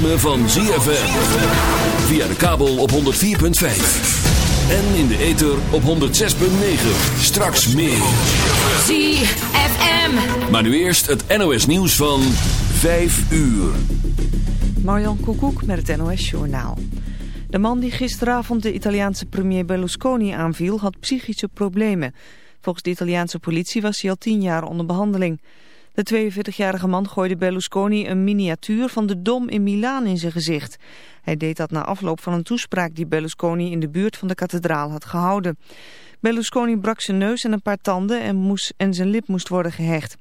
ritme van ZFM. Via de kabel op 104.5. En in de ether op 106.9. Straks meer. ZFM. Maar nu eerst het NOS nieuws van 5 uur. Marjan Koekoek met het NOS Journaal. De man die gisteravond de Italiaanse premier Berlusconi aanviel had psychische problemen. Volgens de Italiaanse politie was hij al tien jaar onder behandeling. De 42-jarige man gooide Berlusconi een miniatuur van de Dom in Milaan in zijn gezicht. Hij deed dat na afloop van een toespraak die Berlusconi in de buurt van de kathedraal had gehouden. Berlusconi brak zijn neus en een paar tanden en, moest, en zijn lip moest worden gehecht.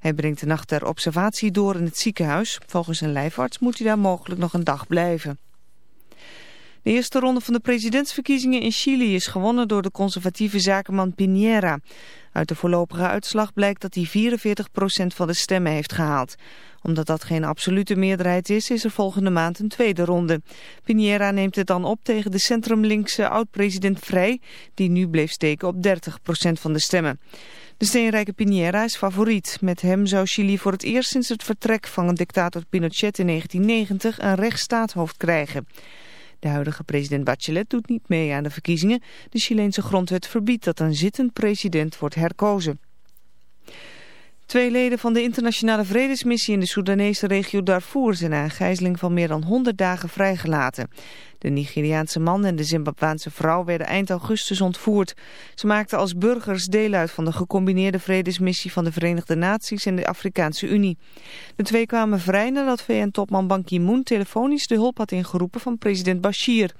Hij brengt de nacht ter observatie door in het ziekenhuis. Volgens een lijfarts moet hij daar mogelijk nog een dag blijven. De eerste ronde van de presidentsverkiezingen in Chili is gewonnen door de conservatieve zakenman Piñera. Uit de voorlopige uitslag blijkt dat hij 44% van de stemmen heeft gehaald. Omdat dat geen absolute meerderheid is, is er volgende maand een tweede ronde. Piñera neemt het dan op tegen de centrumlinkse oud-president Vrij, die nu bleef steken op 30% van de stemmen. De steenrijke Piñera is favoriet. Met hem zou Chili voor het eerst sinds het vertrek van dictator Pinochet in 1990 een rechtsstaathoofd krijgen. De huidige president Bachelet doet niet mee aan de verkiezingen. De Chileense grondwet verbiedt dat een zittend president wordt herkozen. Twee leden van de internationale vredesmissie in de Soedanese regio Darfur zijn na een gijzeling van meer dan 100 dagen vrijgelaten. De Nigeriaanse man en de Zimbabwaanse vrouw werden eind augustus ontvoerd. Ze maakten als burgers deel uit van de gecombineerde vredesmissie van de Verenigde Naties en de Afrikaanse Unie. De twee kwamen vrij nadat VN-topman Ban Ki-moon telefonisch de hulp had ingeroepen van president Bashir.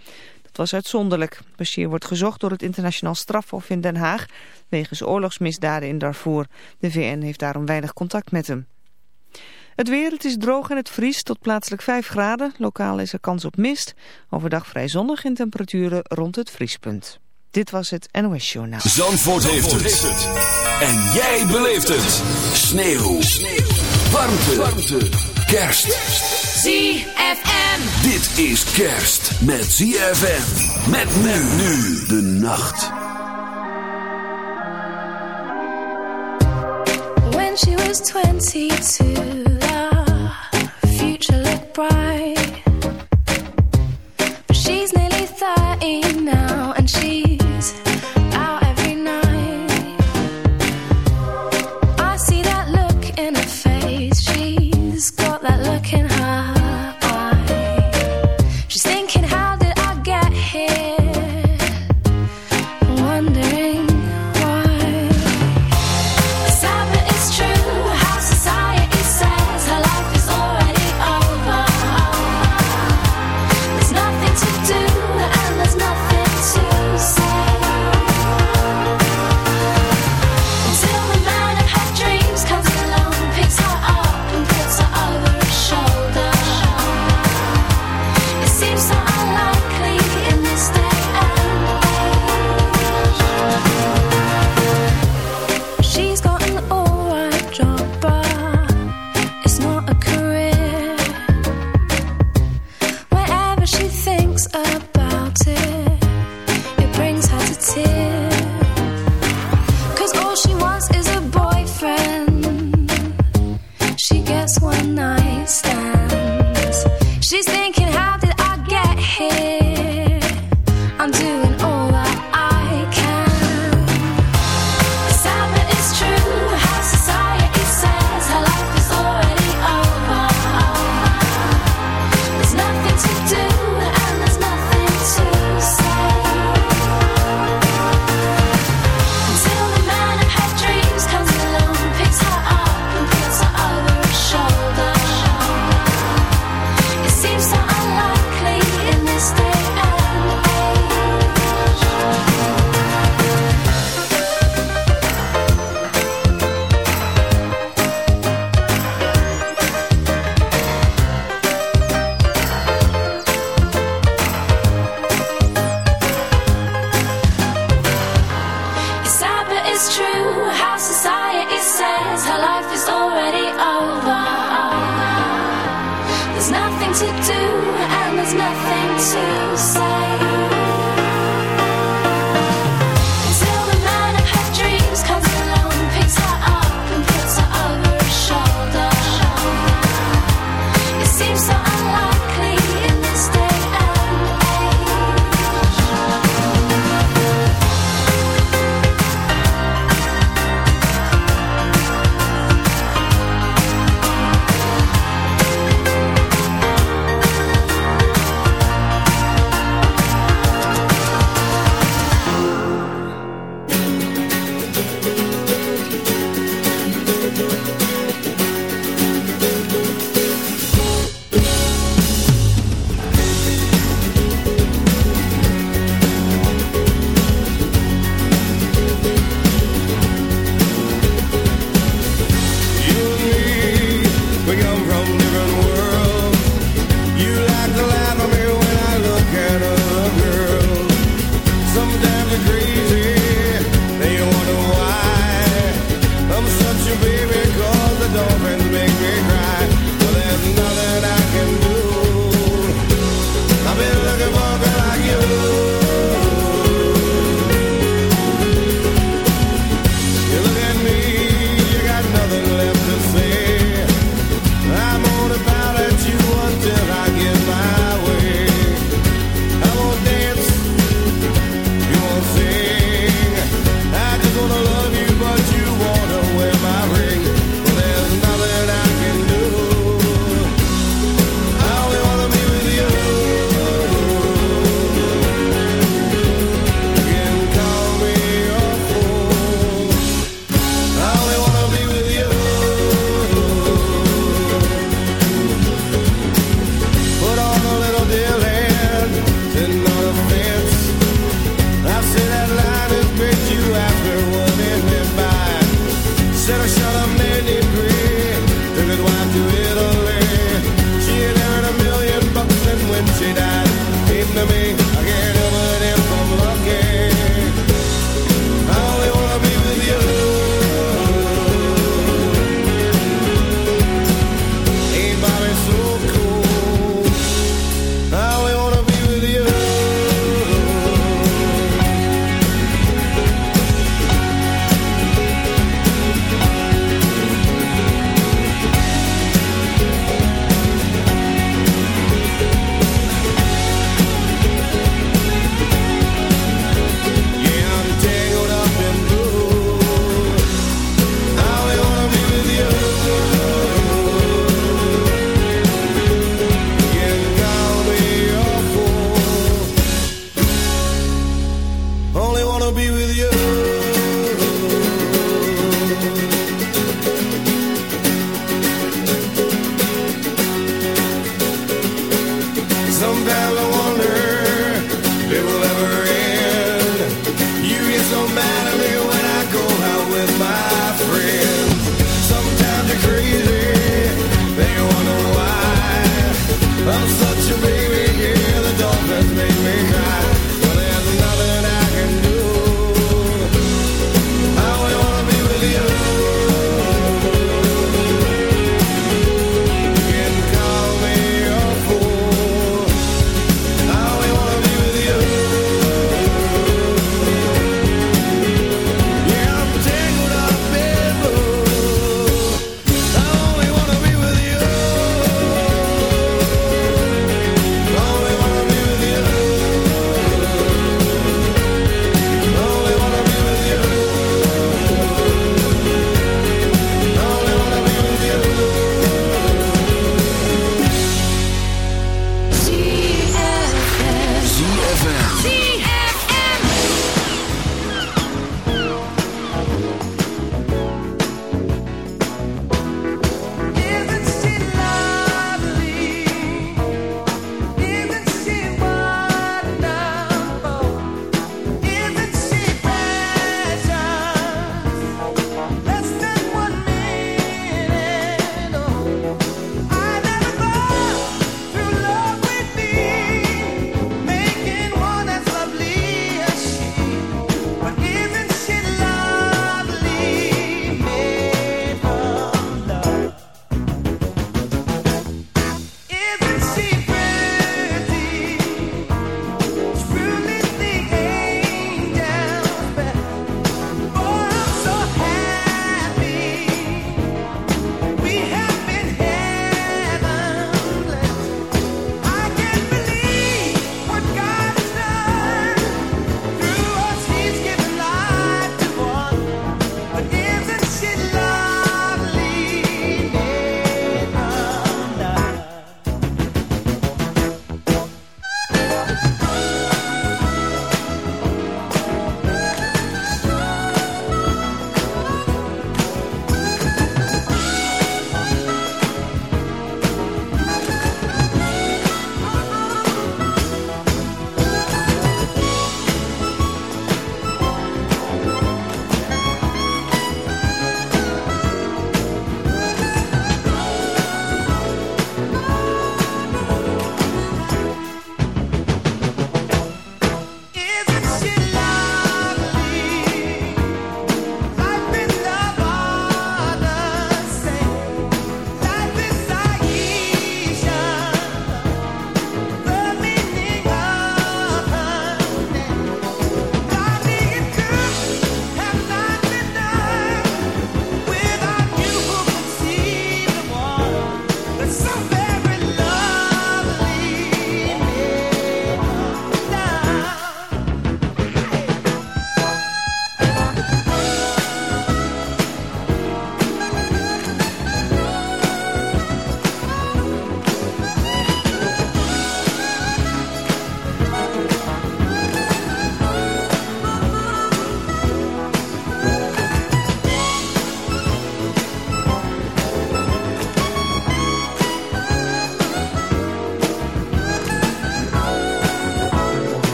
Dat was uitzonderlijk. Bashir wordt gezocht door het internationaal strafhof in Den Haag wegens oorlogsmisdaden in Darfur. De VN heeft daarom weinig contact met hem. Het weer, het is droog en het vriest tot plaatselijk 5 graden. Lokaal is er kans op mist. Overdag vrij zonnig in temperaturen rond het vriespunt. Dit was het NOS Journaal. Zandvoort, heeft, het. En jij beleeft het. Sneeuw. Sneeuw. Warmte. Warmte. Kerst. ZFM. Dit is kerst met ZFM. Met men nu de nacht. When she was 22, the future looked bright.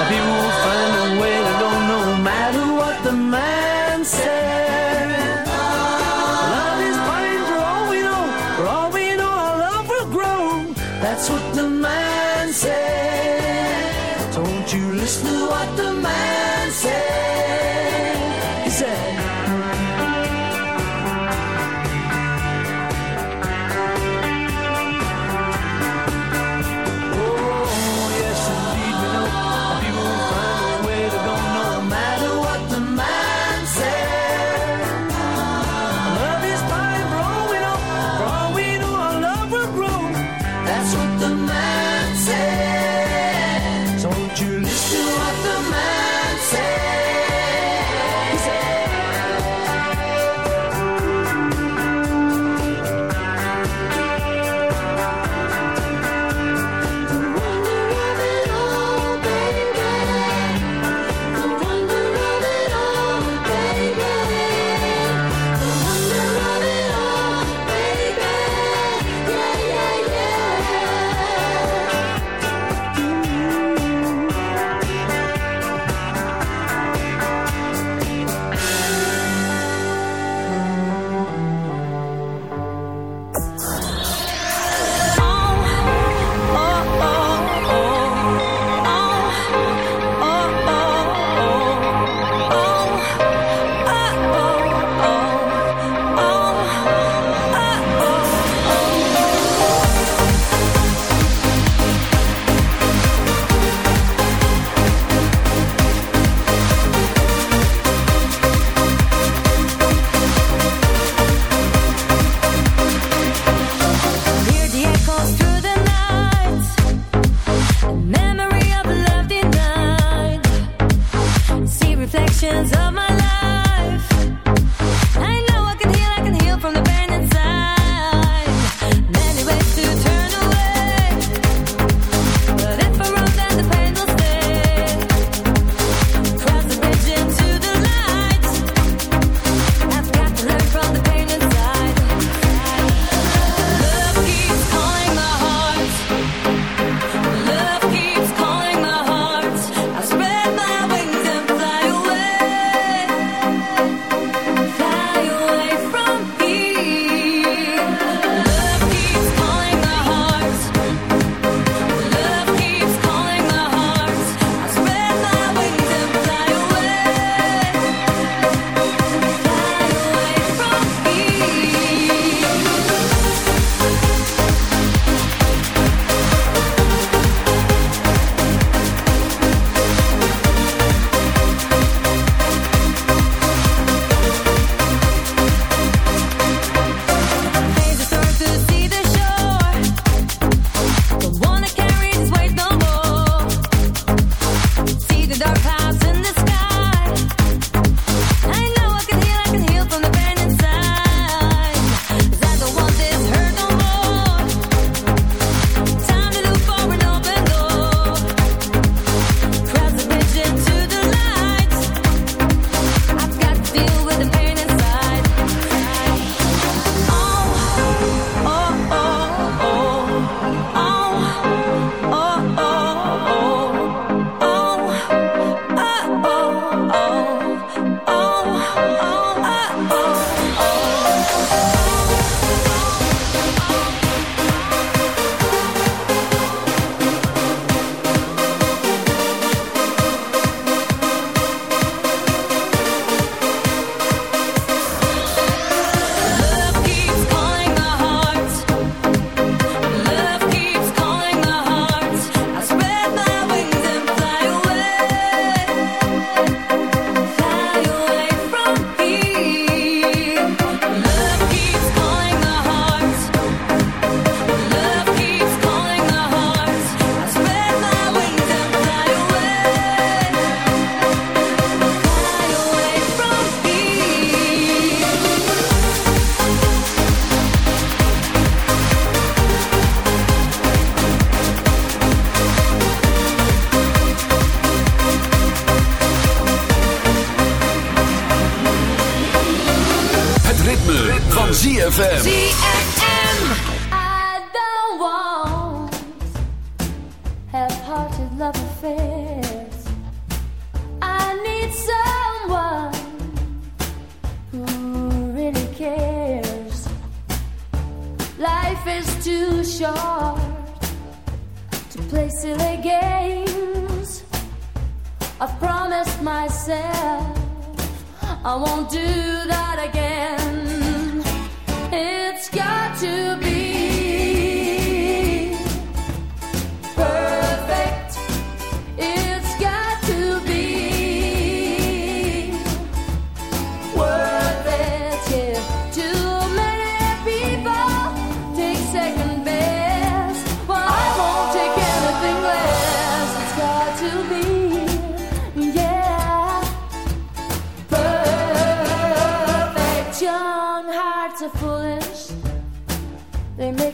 Adiós.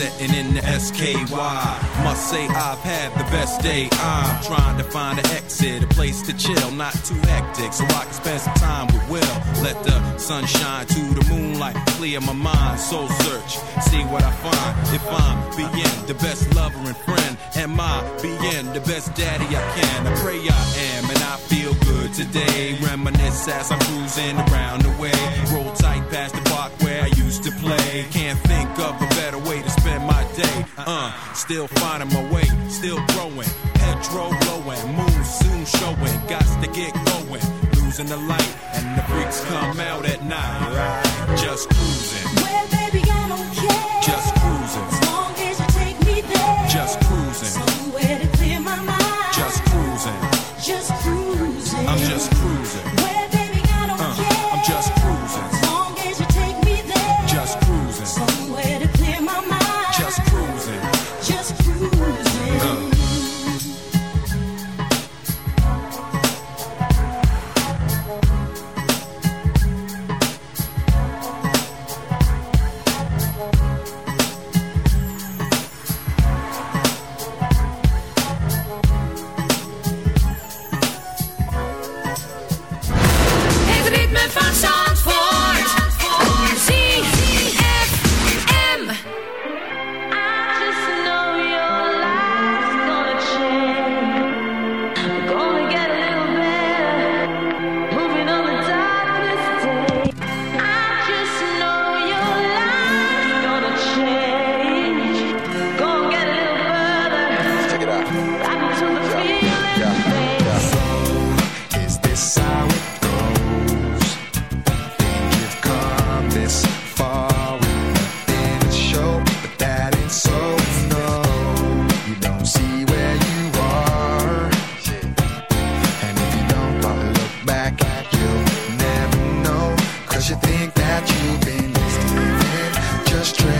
setting in the SKY. Must say I've had the best day. I'm trying to find an exit, a place to chill, not too hectic, so I can spend some time with Will. Let the sunshine to the moonlight clear my mind. Soul search, see what I find. If I'm being the best lover and friend, am I being the best daddy I can? I pray I am, and I feel good today. Reminisce as I'm cruising around the way. Roll tight past the park where I to play. Can't think of a better way to spend my day. Uh, still finding my way, still growing. Petrol blowing, moon soon showing. Got to get going, losing the light, and the freaks come out at night. Just cruising, Well, baby, I don't care. just You think that you've been listening. Just try.